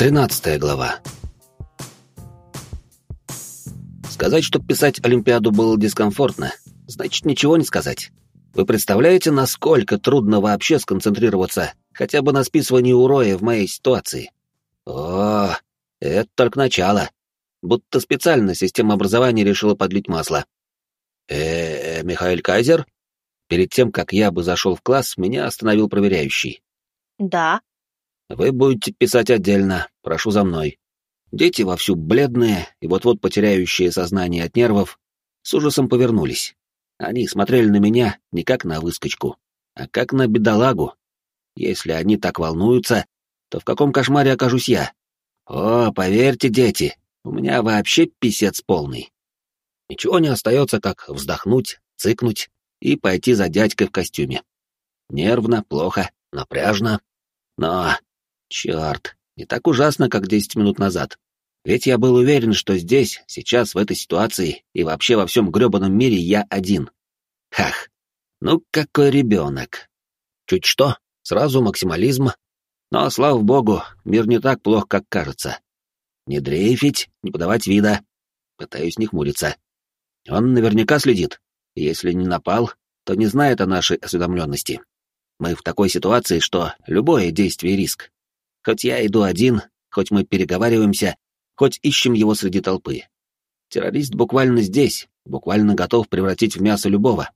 Тринадцатая глава. Сказать, что писать Олимпиаду было дискомфортно, значит ничего не сказать. Вы представляете, насколько трудно вообще сконцентрироваться хотя бы на списывании уроя в моей ситуации? О, это только начало. Будто специально система образования решила подлить масло. э, -э Михаил Кайзер? Перед тем, как я бы зашел в класс, меня остановил проверяющий. Да. Вы будете писать отдельно, прошу за мной. Дети вовсю бледные и вот-вот потеряющие сознание от нервов с ужасом повернулись. Они смотрели на меня не как на выскочку, а как на бедолагу. Если они так волнуются, то в каком кошмаре окажусь я? О, поверьте, дети, у меня вообще писец полный. Ничего не остается, как вздохнуть, цыкнуть и пойти за дядькой в костюме. Нервно, плохо, напряжно. Но, черт, не так ужасно, как десять минут назад. Ведь я был уверен, что здесь, сейчас, в этой ситуации и вообще во всем грёбаном мире я один. Хах, ну какой ребенок. Чуть что, сразу максимализм. Но, слава богу, мир не так плох, как кажется. Не дрейфить, не подавать вида. Пытаюсь не хмуриться. Он наверняка следит. Если не напал, то не знает о нашей осведомленности. Мы в такой ситуации, что любое действие — риск. Хоть я иду один, хоть мы переговариваемся, хоть ищем его среди толпы. Террорист буквально здесь, буквально готов превратить в мясо любого.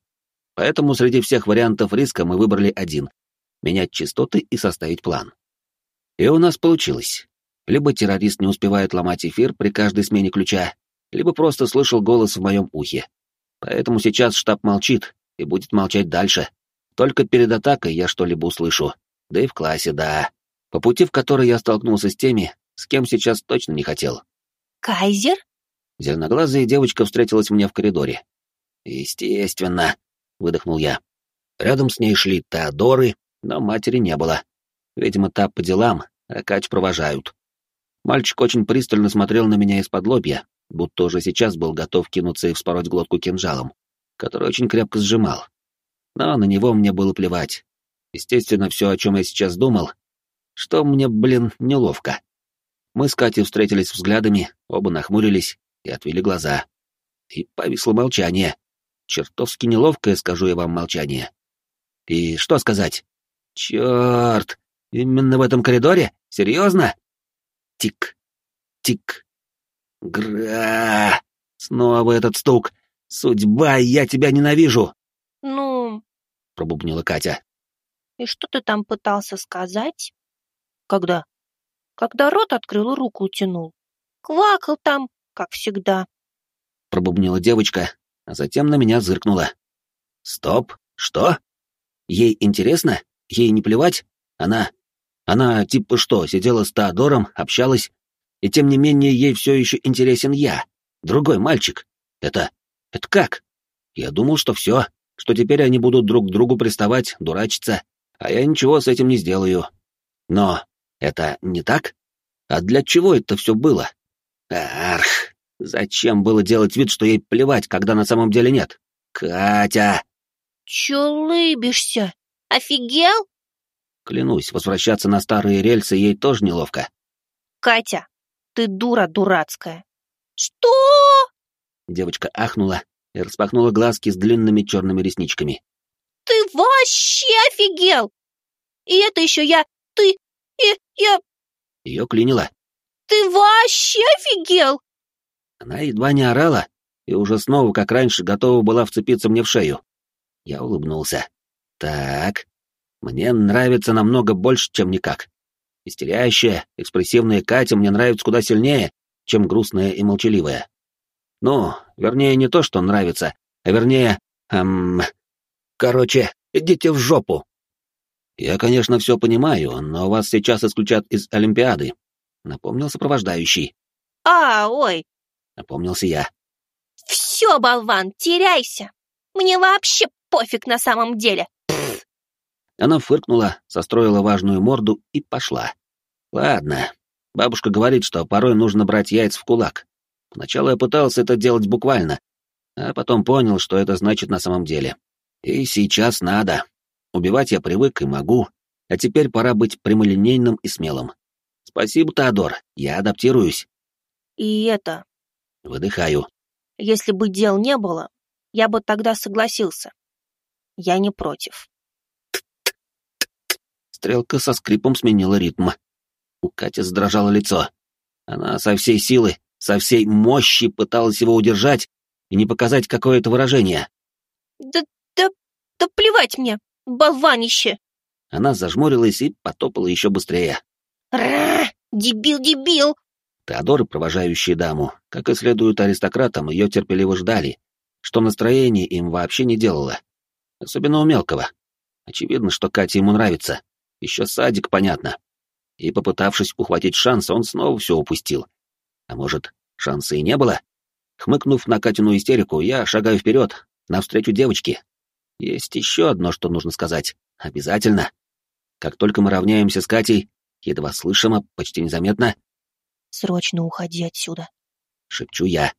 Поэтому среди всех вариантов риска мы выбрали один — менять частоты и составить план. И у нас получилось. Либо террорист не успевает ломать эфир при каждой смене ключа, либо просто слышал голос в моем ухе. Поэтому сейчас штаб молчит и будет молчать дальше. Только перед атакой я что-либо услышу. Да и в классе, да. По пути, в который я столкнулся с теми, с кем сейчас точно не хотел. Кайзер? Зеленоглазая девочка встретилась мне в коридоре. Естественно, выдохнул я. Рядом с ней шли Теодоры, но матери не было. Видимо, та по делам, а Кать провожают. Мальчик очень пристально смотрел на меня из-под лобья, будто уже сейчас был готов кинуться и вспороть глотку кинжалом, который очень крепко сжимал. Но на него мне было плевать. Естественно, все, о чем я сейчас думал, что мне, блин, неловко. Мы с Катей встретились взглядами, оба нахмурились и отвели глаза. И повисло молчание. Чертовски неловкое, скажу я вам, молчание. И что сказать? Черт! Именно в этом коридоре? Серьезно? Тик, тик. Гра! Снова этот стук. Судьба, я тебя ненавижу. Ну, пробубнила Катя. И что ты там пытался сказать? Когда? когда рот открыл и руку утянул. Квакал там, как всегда. Пробубнила девочка, а затем на меня зыркнула. Стоп, что? Ей интересно? Ей не плевать? Она... Она типа что, сидела с Теодором, общалась, и тем не менее ей все еще интересен я, другой мальчик. Это... это как? Я думал, что все, что теперь они будут друг к другу приставать, дурачиться, а я ничего с этим не сделаю. Но это не так? А для чего это все было? Арх, зачем было делать вид, что ей плевать, когда на самом деле нет? Катя! Че лыбишься? Офигел? Клянусь, возвращаться на старые рельсы ей тоже неловко. Катя, ты дура дурацкая. Что? Девочка ахнула и распахнула глазки с длинными черными ресничками. Ты вообще офигел! И это еще я... Ты... Я... Ее клинило. Ты вообще офигел? Она едва не орала и уже снова, как раньше, готова была вцепиться мне в шею. Я улыбнулся. Так, мне нравится намного больше, чем никак. Истерящая, экспрессивная Катя мне нравится куда сильнее, чем грустная и молчаливая. Ну, вернее, не то, что нравится, а вернее, эм... Короче, идите в жопу. «Я, конечно, все понимаю, но вас сейчас исключат из Олимпиады», — напомнил сопровождающий. «А, ой!» — напомнился я. «Все, болван, теряйся! Мне вообще пофиг на самом деле!» Она фыркнула, состроила важную морду и пошла. «Ладно. Бабушка говорит, что порой нужно брать яйца в кулак. Поначалу я пытался это делать буквально, а потом понял, что это значит на самом деле. И сейчас надо. Убивать я привык и могу, а теперь пора быть прямолинейным и смелым. Спасибо, Теодор, я адаптируюсь. И это, Выдыхаю. если бы дел не было, я бы тогда согласился. Я не против. Стрелка со скрипом сменила ритм. У Кати задрожало лицо. Она со всей силы, со всей мощи пыталась его удержать и не показать какое-то выражение. Да, да, да плевать мне, болванище! Она зажмурилась и потопала еще быстрее. Ра! Дебил, дебил! Теодоры, провожающие даму, как и следует аристократам, ее терпеливо ждали, что настроение им вообще не делало. Особенно у мелкого. Очевидно, что Кате ему нравится. Еще садик, понятно. И, попытавшись ухватить шанс, он снова все упустил. А может, шанса и не было? Хмыкнув на Катину истерику, я шагаю вперед, навстречу девочке. Есть еще одно, что нужно сказать. Обязательно. Как только мы равняемся с Катей, едва слышимо, почти незаметно, Срочно уходи отсюда. шепчу я.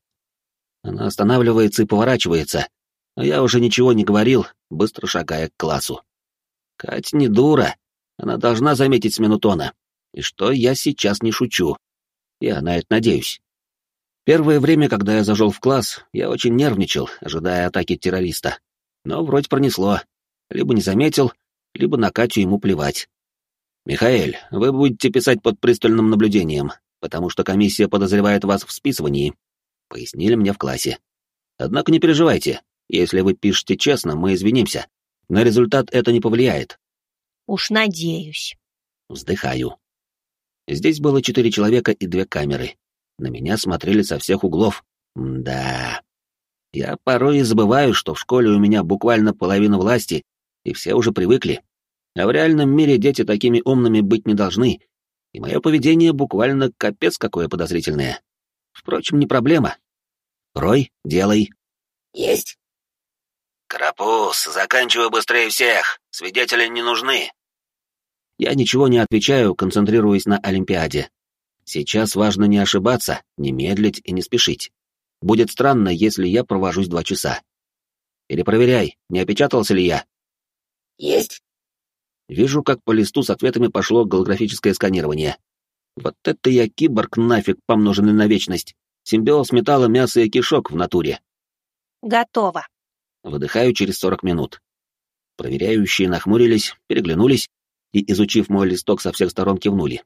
Она останавливается и поворачивается, но я уже ничего не говорил, быстро шагая к классу. Кать не дура, она должна заметить смену тона, и что я сейчас не шучу. Я на это надеюсь. Первое время, когда я зашел в класс, я очень нервничал, ожидая атаки террориста. Но вроде пронесло. Либо не заметил, либо на Катю ему плевать. «Михаэль, вы будете писать под пристальным наблюдением, потому что комиссия подозревает вас в списывании», — пояснили мне в классе. «Однако не переживайте, если вы пишете честно, мы извинимся. На результат это не повлияет». Уж надеюсь. Вздыхаю. Здесь было четыре человека и две камеры. На меня смотрели со всех углов. Да. Я порой и забываю, что в школе у меня буквально половина власти, и все уже привыкли. А в реальном мире дети такими умными быть не должны, и мое поведение буквально капец какое подозрительное. Впрочем, не проблема. Рой, делай. Есть. Карапуз, заканчивай быстрее всех. Свидетели не нужны. Я ничего не отвечаю, концентрируясь на Олимпиаде. Сейчас важно не ошибаться, не медлить и не спешить. Будет странно, если я провожусь два часа. Перепроверяй, не опечатался ли я. Есть. Вижу, как по листу с ответами пошло голографическое сканирование. Вот это я киборг нафиг, помноженный на вечность. Симбиоз металла, мяса и кишок в натуре. Готово. Выдыхаю через 40 минут. Проверяющие нахмурились, переглянулись и, изучив мой листок со всех сторон, кивнули.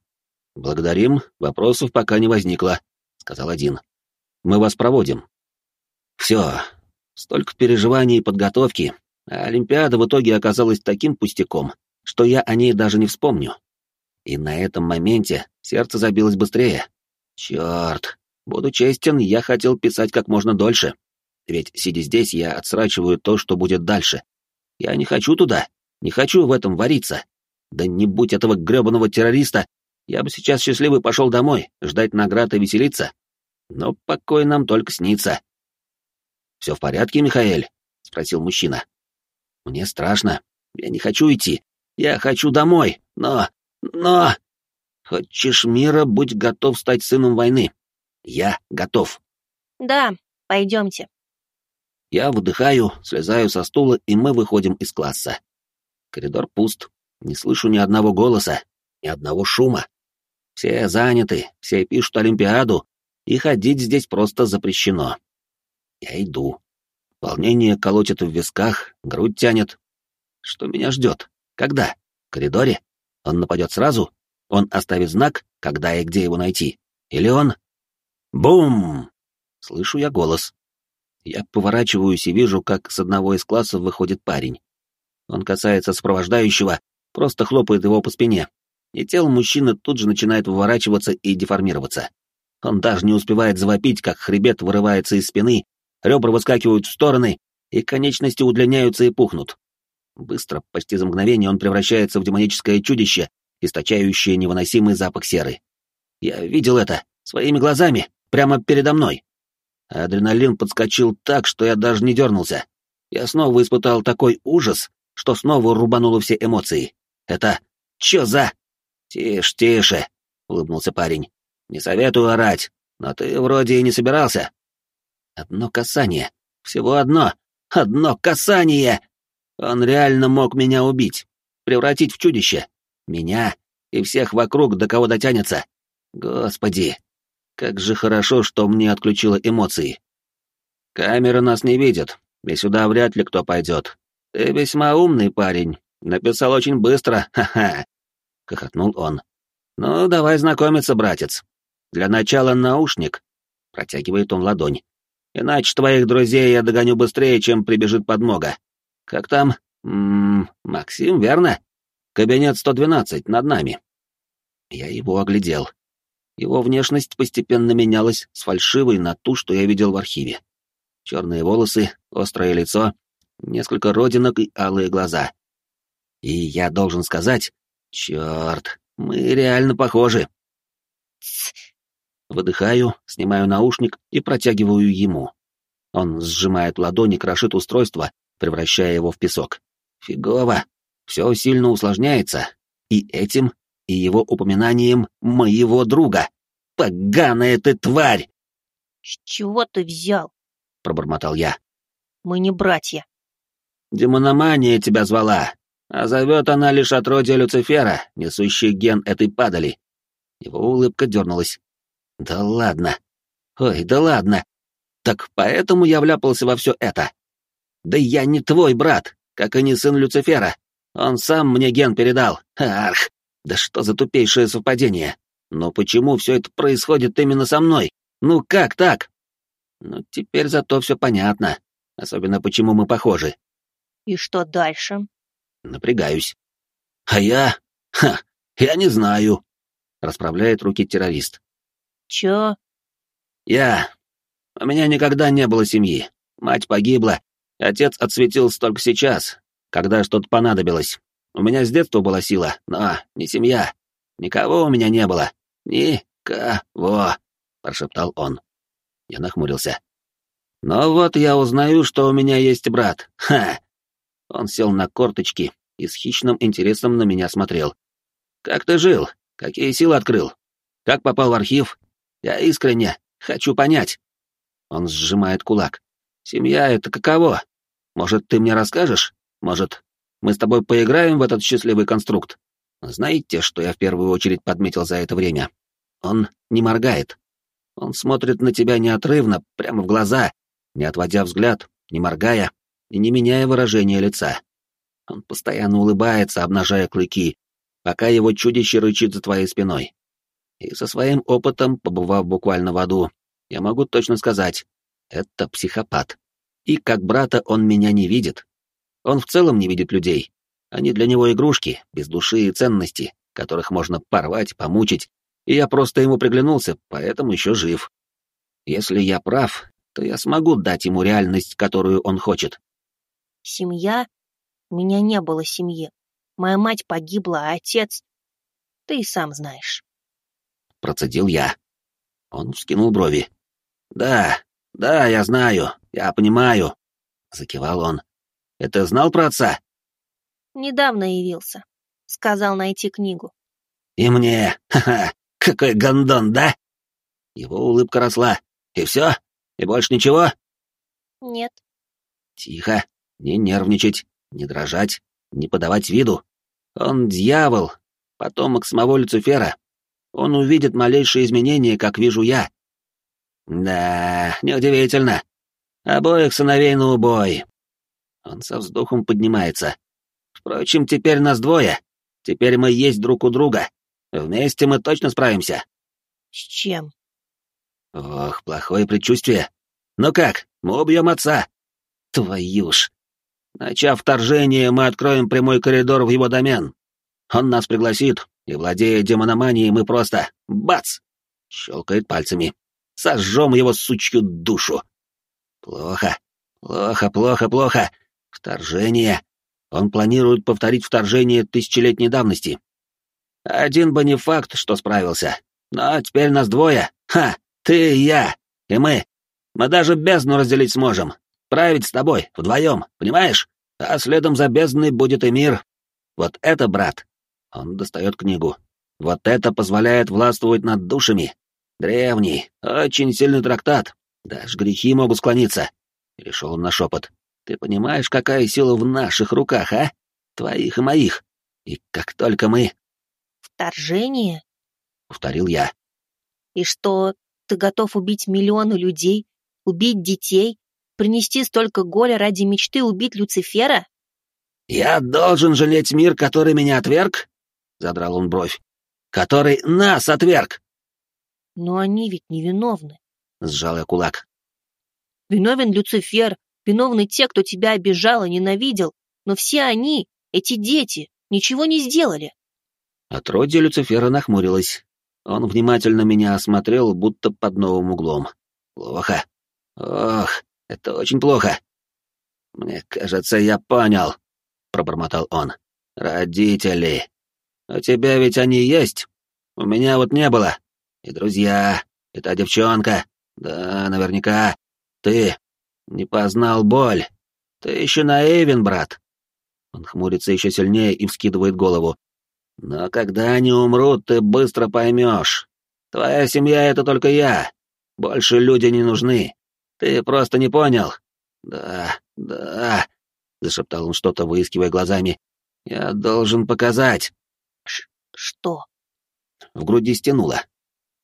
«Благодарим, вопросов пока не возникло», — сказал один. «Мы вас проводим». Все, столько переживаний и подготовки, а Олимпиада в итоге оказалась таким пустяком, что я о ней даже не вспомню. И на этом моменте сердце забилось быстрее. Черт, буду честен, я хотел писать как можно дольше. Ведь, сидя здесь, я отсрачиваю то, что будет дальше. Я не хочу туда, не хочу в этом вариться. Да не будь этого гребаного террориста, я бы сейчас счастливый пошел домой, ждать наград и веселиться. Но покой нам только снится. «Все в порядке, Михаэль?» — спросил мужчина. «Мне страшно. Я не хочу идти. Я хочу домой. Но... но... Хочешь мира, будь готов стать сыном войны. Я готов». Да, пойдемте. Я выдыхаю, слезаю со стула, и мы выходим из класса. Коридор пуст. Не слышу ни одного голоса, ни одного шума. Все заняты, все пишут Олимпиаду, и ходить здесь просто запрещено. Я иду. Волнение колотит в висках, грудь тянет. Что меня ждет? Когда? В коридоре? Он нападет сразу? Он оставит знак, когда и где его найти? Или он... Бум! Слышу я голос. Я поворачиваюсь и вижу, как с одного из классов выходит парень. Он касается сопровождающего, просто хлопает его по спине, и тело мужчины тут же начинает выворачиваться и деформироваться. Он даже не успевает завопить, как хребет вырывается из спины, ребра выскакивают в стороны, и конечности удлиняются и пухнут. Быстро, почти за мгновение, он превращается в демоническое чудище, источающее невыносимый запах серы. Я видел это своими глазами, прямо передо мной. Адреналин подскочил так, что я даже не дернулся. Я снова испытал такой ужас, что снова рубануло все эмоции. Это... Чё за... Тише, тише, улыбнулся парень. Не советую орать, но ты вроде и не собирался. Одно касание. Всего одно. Одно касание! Он реально мог меня убить. Превратить в чудище. Меня и всех вокруг, до кого дотянется. Господи, как же хорошо, что мне отключило эмоции. Камера нас не видит, и сюда вряд ли кто пойдет. Ты весьма умный парень, написал очень быстро, ха-ха, — хохотнул он. Ну, давай знакомиться, братец. Для начала наушник. Протягивает он ладонь. Иначе твоих друзей я догоню быстрее, чем прибежит подмога. Как там? М -м, Максим, верно? Кабинет 112, над нами. Я его оглядел. Его внешность постепенно менялась с фальшивой на ту, что я видел в архиве. Черные волосы, острое лицо, несколько родинок и алые глаза. И я должен сказать, черт, мы реально похожи. Выдыхаю, снимаю наушник и протягиваю ему. Он сжимает ладони, крошит устройство, превращая его в песок. Фигово. Все сильно усложняется. И этим, и его упоминанием моего друга. Поганая ты тварь! С чего ты взял? Пробормотал я. Мы не братья. Демономания тебя звала, а зовет она лишь отродье Люцифера, несущий ген этой падали. Его улыбка дернулась. Да ладно. Ой, да ладно. Так поэтому я вляпался во все это. Да я не твой брат, как и не сын Люцифера. Он сам мне ген передал. Ах, да что за тупейшее совпадение. Но почему все это происходит именно со мной? Ну как так? Ну теперь зато все понятно. Особенно почему мы похожи. И что дальше? Напрягаюсь. А я... Ха, я не знаю. Расправляет руки террорист. Чё? Я... У меня никогда не было семьи. Мать погибла, отец отсветился только сейчас, когда что-то понадобилось. У меня с детства была сила, но не семья. Никого у меня не было. Никого, — прошептал он. Я нахмурился. Но вот я узнаю, что у меня есть брат. Ха! Он сел на корточки и с хищным интересом на меня смотрел. «Как ты жил? Какие силы открыл? Как попал в архив? Я искренне хочу понять. Он сжимает кулак. Семья — это каково? Может, ты мне расскажешь? Может, мы с тобой поиграем в этот счастливый конструкт? Знаете, что я в первую очередь подметил за это время? Он не моргает. Он смотрит на тебя неотрывно, прямо в глаза, не отводя взгляд, не моргая и не меняя выражения лица. Он постоянно улыбается, обнажая клыки, пока его чудище рычит за твоей спиной. И со своим опытом, побывав буквально в аду, я могу точно сказать, это психопат. И как брата он меня не видит. Он в целом не видит людей. Они для него игрушки, без души и ценности, которых можно порвать, помучить, и я просто ему приглянулся, поэтому еще жив. Если я прав, то я смогу дать ему реальность, которую он хочет. Семья? У меня не было семьи. Моя мать погибла, а отец... Ты и сам знаешь процедил я. Он вскинул брови. «Да, да, я знаю, я понимаю», — закивал он. «Это знал про отца?» «Недавно явился. Сказал найти книгу». «И мне? Ха-ха! Какой гондон, да?» Его улыбка росла. «И все? И больше ничего?» «Нет». «Тихо, не нервничать, не дрожать, не подавать виду. Он дьявол, потомок самого Люцифера, он увидит малейшие изменения, как вижу я. Да, неудивительно. Обоих сыновей на убой. Он со вздохом поднимается. Впрочем, теперь нас двое. Теперь мы есть друг у друга. Вместе мы точно справимся. С чем? Ох, плохое предчувствие. Ну как, мы убьем отца. Твою ж. Начав вторжение, мы откроем прямой коридор в его домен. Он нас пригласит, и, владея демономанией, мы просто... Бац! Щелкает пальцами. Сожжем его сучью душу. Плохо. Плохо, плохо, плохо. Вторжение. Он планирует повторить вторжение тысячелетней давности. Один бы не факт, что справился. Но теперь нас двое. Ха! Ты и я. И мы. Мы даже бездну разделить сможем. Править с тобой, вдвоем, понимаешь? А следом за бездной будет и мир. Вот это, брат, он достает книгу. Вот это позволяет властвовать над душами. Древний, очень сильный трактат. Даже грехи могут склониться. Перешел он на шепот. Ты понимаешь, какая сила в наших руках, а? Твоих и моих. И как только мы... Вторжение? Повторил я. И что, ты готов убить миллионы людей, убить детей, принести столько горя ради мечты убить Люцифера? «Я должен жалеть мир, который меня отверг?» — задрал он бровь. «Который нас отверг!» «Но они ведь невиновны», — сжал я кулак. «Виновен Люцифер, виновны те, кто тебя обижал и ненавидел, но все они, эти дети, ничего не сделали». Отродье Люцифера нахмурилась. Он внимательно меня осмотрел, будто под новым углом. «Плохо. Ох, это очень плохо. Мне кажется, я понял. — пробормотал он. «Родители. У тебя ведь они есть? У меня вот не было. И друзья, и та девчонка. Да, наверняка. Ты не познал боль. Ты еще наивен, брат». Он хмурится еще сильнее и вскидывает голову. «Но когда они умрут, ты быстро поймешь. Твоя семья — это только я. Больше люди не нужны. Ты просто не понял. Да, да, — зашептал он что-то, выискивая глазами. «Я должен показать». «Что?» В груди стянуло.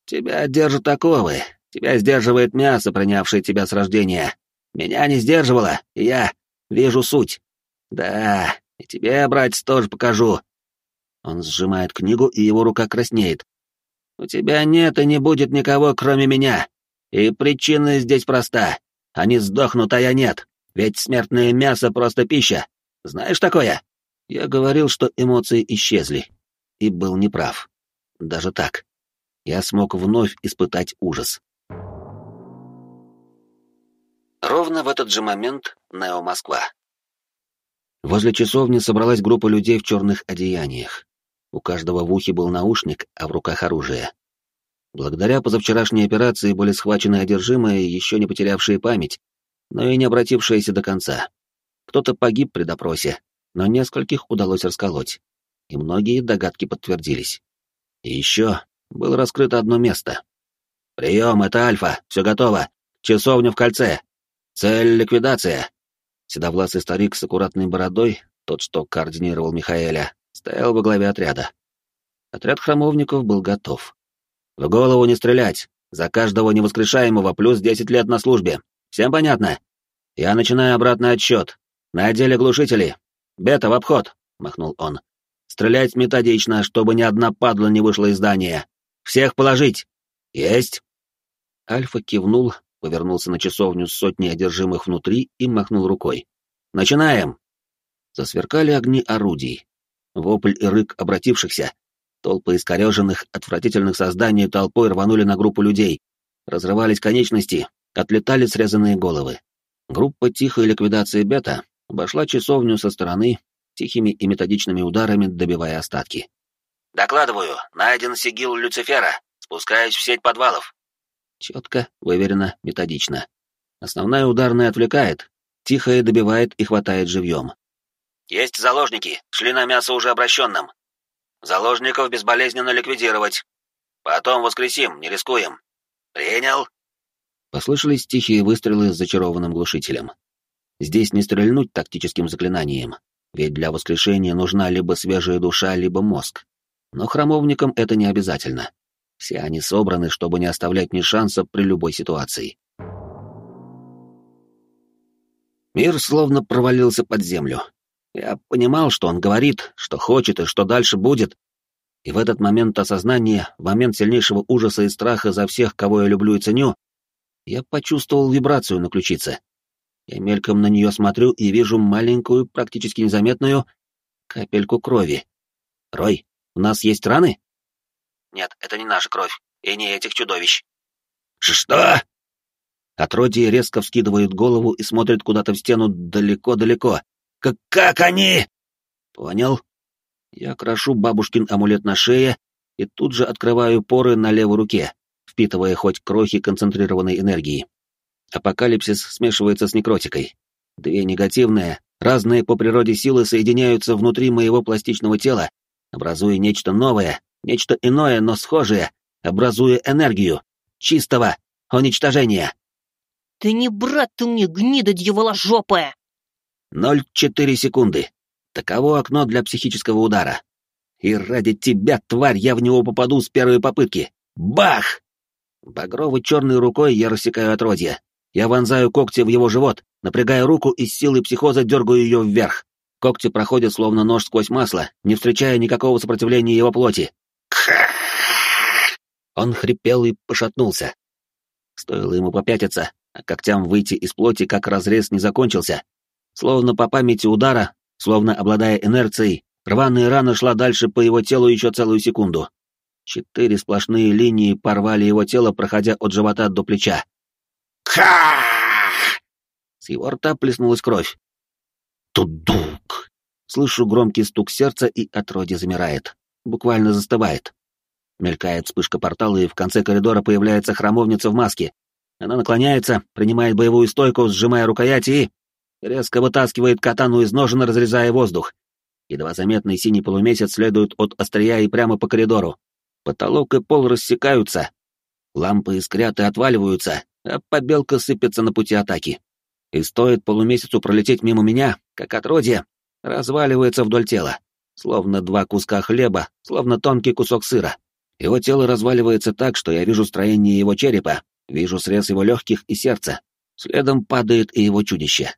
«Тебя держат оковы. Тебя сдерживает мясо, принявшее тебя с рождения. Меня не сдерживало, и я вижу суть. Да, и тебе, братец, тоже покажу». Он сжимает книгу, и его рука краснеет. «У тебя нет и не будет никого, кроме меня. И причина здесь проста. Они сдохнут, а я нет. Ведь смертное мясо просто пища. Знаешь такое? Я говорил, что эмоции исчезли. И был неправ. Даже так. Я смог вновь испытать ужас. Ровно в этот же момент Нео Москва. Возле часовни собралась группа людей в черных одеяниях. У каждого в ухе был наушник, а в руках оружие. Благодаря позавчерашней операции были схвачены одержимые, еще не потерявшие память, но и не обратившиеся до конца. Кто-то погиб при допросе, но нескольких удалось расколоть, и многие догадки подтвердились. И еще было раскрыто одно место. «Прием, это Альфа, все готово. Часовня в кольце. Цель — ликвидация». Седовласый старик с аккуратной бородой, тот, что координировал Михаэля, стоял во главе отряда. Отряд храмовников был готов. «В голову не стрелять. За каждого невоскрешаемого плюс десять лет на службе. Всем понятно? Я начинаю обратный отсчет. На отделе глушители. Бета в обход, махнул он. Стрелять методично, чтобы ни одна падла не вышла из здания. Всех положить. Есть. Альфа кивнул, повернулся на часовню с сотней одержимых внутри и махнул рукой. Начинаем. Засверкали огни орудий. Вопль и рык обратившихся. Толпы искореженных, отвратительных созданий толпой рванули на группу людей. Разрывались конечности, отлетали срезанные головы. Группа тихой ликвидации бета обошла часовню со стороны, тихими и методичными ударами добивая остатки. «Докладываю, найден сигил Люцифера. Спускаюсь в сеть подвалов». Четко, выверено, методично. Основная ударная отвлекает, тихая добивает и хватает живьем. «Есть заложники, шли на мясо уже обращенным. Заложников безболезненно ликвидировать. Потом воскресим, не рискуем. Принял?» Послышались тихие выстрелы с зачарованным глушителем. Здесь не стрельнуть тактическим заклинанием, ведь для воскрешения нужна либо свежая душа, либо мозг. Но храмовникам это не обязательно. Все они собраны, чтобы не оставлять ни шанса при любой ситуации. Мир словно провалился под землю. Я понимал, что он говорит, что хочет и что дальше будет. И в этот момент осознания, в момент сильнейшего ужаса и страха за всех, кого я люблю и ценю, я почувствовал вибрацию на ключице. Я мельком на нее смотрю и вижу маленькую, практически незаметную капельку крови. Рой, у нас есть раны? Нет, это не наша кровь, и не этих чудовищ. Что? Отродье резко вскидывает голову и смотрит куда-то в стену далеко-далеко. Как они? Понял. Я крошу бабушкин амулет на шее и тут же открываю поры на левой руке впитывая хоть крохи концентрированной энергии. Апокалипсис смешивается с некротикой. Две негативные, разные по природе силы соединяются внутри моего пластичного тела, образуя нечто новое, нечто иное, но схожее, образуя энергию, чистого уничтожения. «Ты не брат ты мне, гнида дьяволожопая!» Ноль четыре секунды. Таково окно для психического удара. И ради тебя, тварь, я в него попаду с первой попытки. Бах! Багровой черной рукой я рассекаю отродье. Я вонзаю когти в его живот, напрягаю руку и с силой психоза дергаю ее вверх. Когти проходят словно нож сквозь масло, не встречая никакого сопротивления его плоти. Он хрипел и пошатнулся. Стоило ему попятиться, а когтям выйти из плоти, как разрез не закончился. Словно по памяти удара, словно обладая инерцией, рваная рана шла дальше по его телу еще целую секунду. Четыре сплошные линии порвали его тело, проходя от живота до плеча. Ха! С его рта плеснулась кровь. Тудук! Слышу громкий стук сердца, и отродье замирает. Буквально застывает. Мелькает вспышка портала, и в конце коридора появляется храмовница в маске. Она наклоняется, принимает боевую стойку, сжимая рукояти и... Резко вытаскивает катану из ножен, разрезая воздух. Едва заметный синий полумесяц следует от острия и прямо по коридору. Потолок и пол рассекаются. Лампы искрят и отваливаются, а побелка сыпется на пути атаки. И стоит полумесяцу пролететь мимо меня, как отродье, разваливается вдоль тела, словно два куска хлеба, словно тонкий кусок сыра. Его тело разваливается так, что я вижу строение его черепа, вижу срез его легких и сердца. Следом падает и его чудище.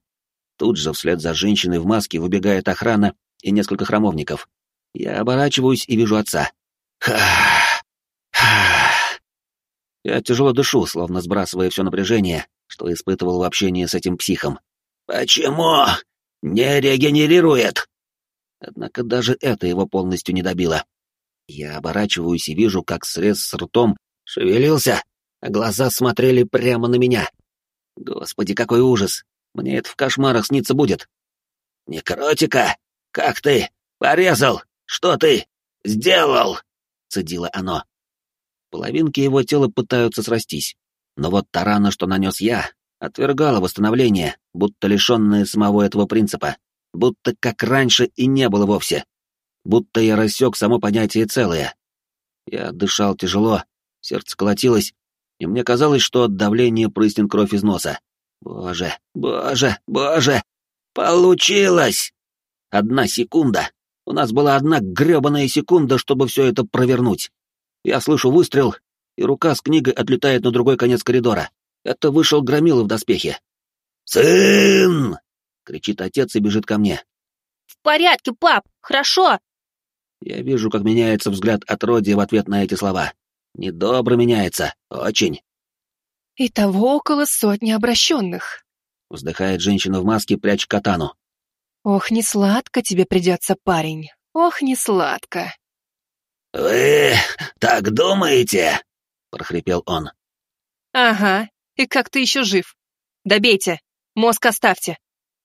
Тут же вслед за женщиной в маске выбегает охрана и несколько храмовников. Я оборачиваюсь и вижу отца. Ха! Ха! Я тяжело дышу, словно сбрасывая все напряжение, что испытывал в общении с этим психом. «Почему? Не регенерирует!» Однако даже это его полностью не добило. Я оборачиваюсь и вижу, как срез с ртом шевелился, а глаза смотрели прямо на меня. Господи, какой ужас! Мне это в кошмарах снится будет. «Некротика? Как ты? Порезал? Что ты? Сделал?» — цедило оно. Половинки его тела пытаются срастись. Но вот та рана, что нанес я, отвергала восстановление, будто лишенная самого этого принципа, будто как раньше и не было вовсе. Будто я рассек само понятие целое. Я дышал тяжело, сердце колотилось, и мне казалось, что от давления прыснет кровь из носа. Боже, боже, боже! Получилось! Одна секунда. У нас была одна гребаная секунда, чтобы все это провернуть. Я слышу выстрел, и рука с книгой отлетает на другой конец коридора. Это вышел Громила в доспехе. «Сын!» — кричит отец и бежит ко мне. «В порядке, пап, хорошо!» Я вижу, как меняется взгляд отродья в ответ на эти слова. Недобро меняется, очень. «Итого около сотни обращенных», — вздыхает женщина в маске, прячь катану. «Ох, не сладко тебе придется, парень, ох, не сладко». «Вы так думаете?» — прохрипел он. «Ага, и как ты еще жив? Добейте, мозг оставьте».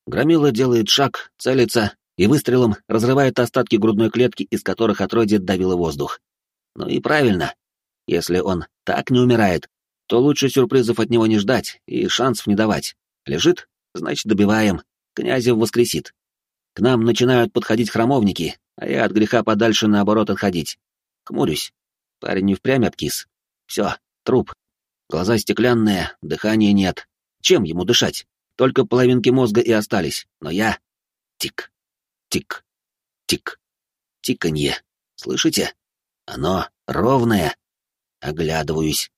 Громила делает шаг, целится и выстрелом разрывает остатки грудной клетки, из которых отродье давило воздух. Ну и правильно. Если он так не умирает, то лучше сюрпризов от него не ждать и шансов не давать. Лежит, значит, добиваем. Князев воскресит. К нам начинают подходить храмовники, а я от греха подальше наоборот отходить. Хмурюсь. Парень не впрямь обкис. Все, труп. Глаза стеклянные, дыхания нет. Чем ему дышать? Только половинки мозга и остались. Но я... Тик, тик, тик, тиканье. Слышите? Оно ровное. Оглядываюсь.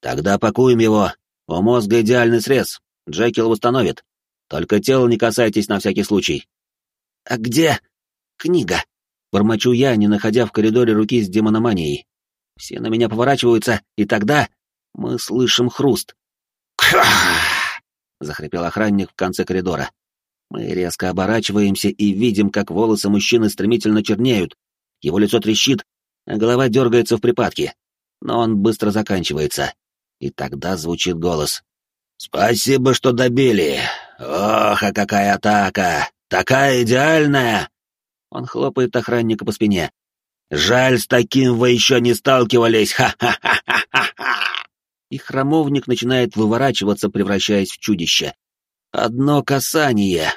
Тогда пакуем его. У мозга идеальный срез. Джекил восстановит. Только тело не касайтесь на всякий случай. А где книга? Бормочу я, не находя в коридоре руки с демономанией. Все на меня поворачиваются, и тогда мы слышим хруст. Захрипел охранник в конце коридора. Мы резко оборачиваемся и видим, как волосы мужчины стремительно чернеют, его лицо трещит, а голова дергается в припадке. Но он быстро заканчивается. И тогда звучит голос. «Спасибо, что добили! Ох, а какая атака! Такая идеальная! Он хлопает охранника по спине. «Жаль, с таким вы еще не сталкивались! Ха-ха-ха-ха-ха!» И храмовник начинает выворачиваться, превращаясь в чудище. Одно касание,